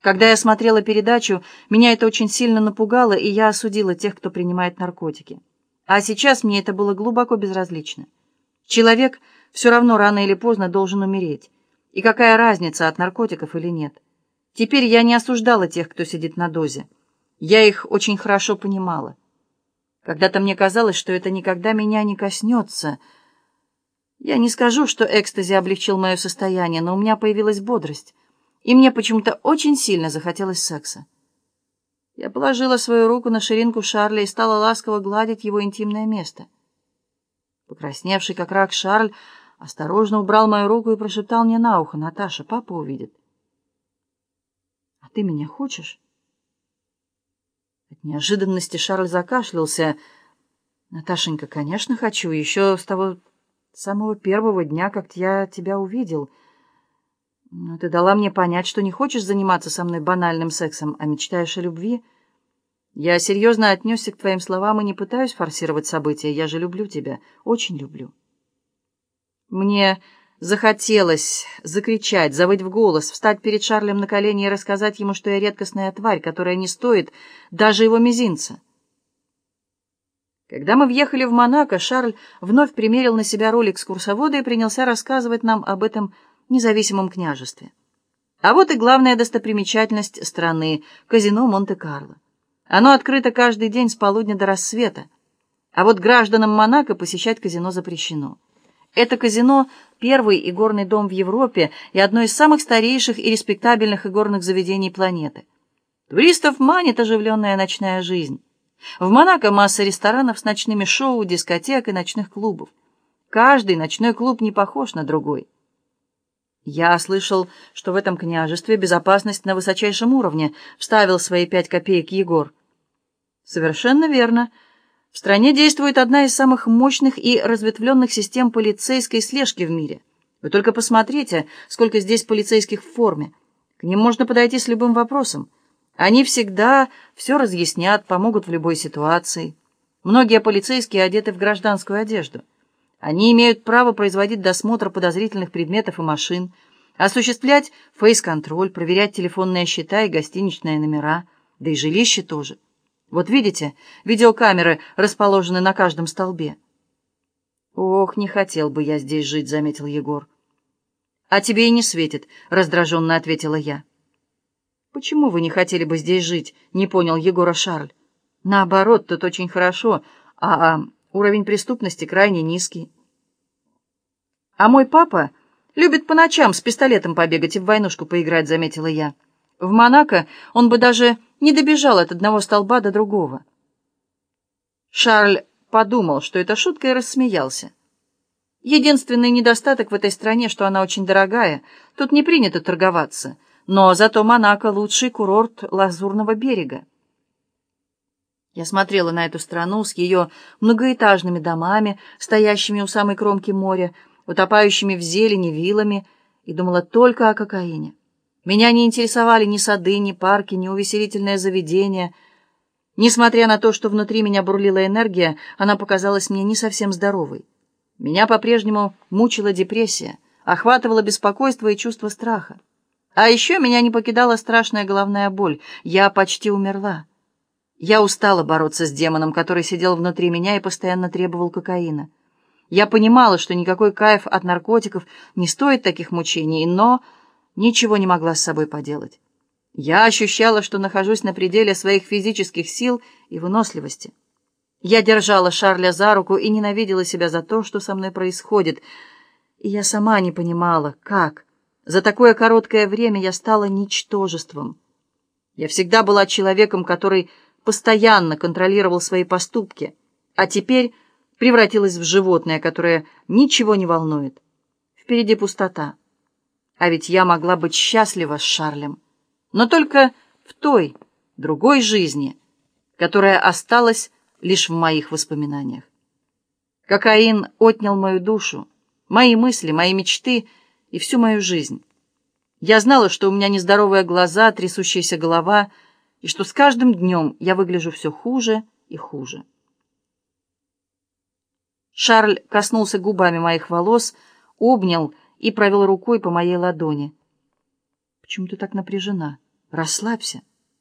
Когда я смотрела передачу, меня это очень сильно напугало, и я осудила тех, кто принимает наркотики. А сейчас мне это было глубоко безразлично. Человек все равно рано или поздно должен умереть. И какая разница, от наркотиков или нет. Теперь я не осуждала тех, кто сидит на дозе. Я их очень хорошо понимала. Когда-то мне казалось, что это никогда меня не коснется. Я не скажу, что экстази облегчил мое состояние, но у меня появилась бодрость и мне почему-то очень сильно захотелось секса. Я положила свою руку на ширинку Шарля и стала ласково гладить его интимное место. Покрасневший, как рак, Шарль осторожно убрал мою руку и прошептал мне на ухо, «Наташа, папа увидит». «А ты меня хочешь?» От неожиданности Шарль закашлялся. «Наташенька, конечно, хочу, еще с того самого первого дня, как я тебя увидел». Но ты дала мне понять, что не хочешь заниматься со мной банальным сексом, а мечтаешь о любви. Я серьезно отнесся к твоим словам и не пытаюсь форсировать события. Я же люблю тебя, очень люблю. Мне захотелось закричать, завыть в голос, встать перед Шарлем на колени и рассказать ему, что я редкостная тварь, которая не стоит даже его мизинца. Когда мы въехали в Монако, Шарль вновь примерил на себя роль экскурсовода и принялся рассказывать нам об этом независимом княжестве. А вот и главная достопримечательность страны — казино Монте-Карло. Оно открыто каждый день с полудня до рассвета. А вот гражданам Монако посещать казино запрещено. Это казино — первый игорный дом в Европе и одно из самых старейших и респектабельных игорных заведений планеты. Туристов манит оживленная ночная жизнь. В Монако масса ресторанов с ночными шоу, дискотек и ночных клубов. Каждый ночной клуб не похож на другой. «Я слышал, что в этом княжестве безопасность на высочайшем уровне», — вставил свои пять копеек Егор. «Совершенно верно. В стране действует одна из самых мощных и разветвленных систем полицейской слежки в мире. Вы только посмотрите, сколько здесь полицейских в форме. К ним можно подойти с любым вопросом. Они всегда все разъяснят, помогут в любой ситуации. Многие полицейские одеты в гражданскую одежду». Они имеют право производить досмотр подозрительных предметов и машин, осуществлять фейс-контроль, проверять телефонные счета и гостиничные номера, да и жилище тоже. Вот видите, видеокамеры расположены на каждом столбе. «Ох, не хотел бы я здесь жить», — заметил Егор. «А тебе и не светит», — раздраженно ответила я. «Почему вы не хотели бы здесь жить?» — не понял Егора Шарль. «Наоборот, тут очень хорошо, а, а Уровень преступности крайне низкий. А мой папа любит по ночам с пистолетом побегать и в войнушку поиграть, заметила я. В Монако он бы даже не добежал от одного столба до другого. Шарль подумал, что это шутка, и рассмеялся. Единственный недостаток в этой стране, что она очень дорогая. Тут не принято торговаться. Но зато Монако — лучший курорт Лазурного берега. Я смотрела на эту страну с ее многоэтажными домами, стоящими у самой кромки моря, утопающими в зелени вилами, и думала только о кокаине. Меня не интересовали ни сады, ни парки, ни увеселительное заведение. Несмотря на то, что внутри меня бурлила энергия, она показалась мне не совсем здоровой. Меня по-прежнему мучила депрессия, охватывало беспокойство и чувство страха. А еще меня не покидала страшная головная боль. Я почти умерла. Я устала бороться с демоном, который сидел внутри меня и постоянно требовал кокаина. Я понимала, что никакой кайф от наркотиков не стоит таких мучений, но ничего не могла с собой поделать. Я ощущала, что нахожусь на пределе своих физических сил и выносливости. Я держала Шарля за руку и ненавидела себя за то, что со мной происходит. И я сама не понимала, как. За такое короткое время я стала ничтожеством. Я всегда была человеком, который постоянно контролировал свои поступки, а теперь превратилась в животное, которое ничего не волнует. Впереди пустота. А ведь я могла быть счастлива с Шарлем, но только в той, другой жизни, которая осталась лишь в моих воспоминаниях. Кокаин отнял мою душу, мои мысли, мои мечты и всю мою жизнь. Я знала, что у меня нездоровые глаза, трясущаяся голова — и что с каждым днем я выгляжу все хуже и хуже. Шарль коснулся губами моих волос, обнял и провел рукой по моей ладони. «Почему ты так напряжена?» Расслабься.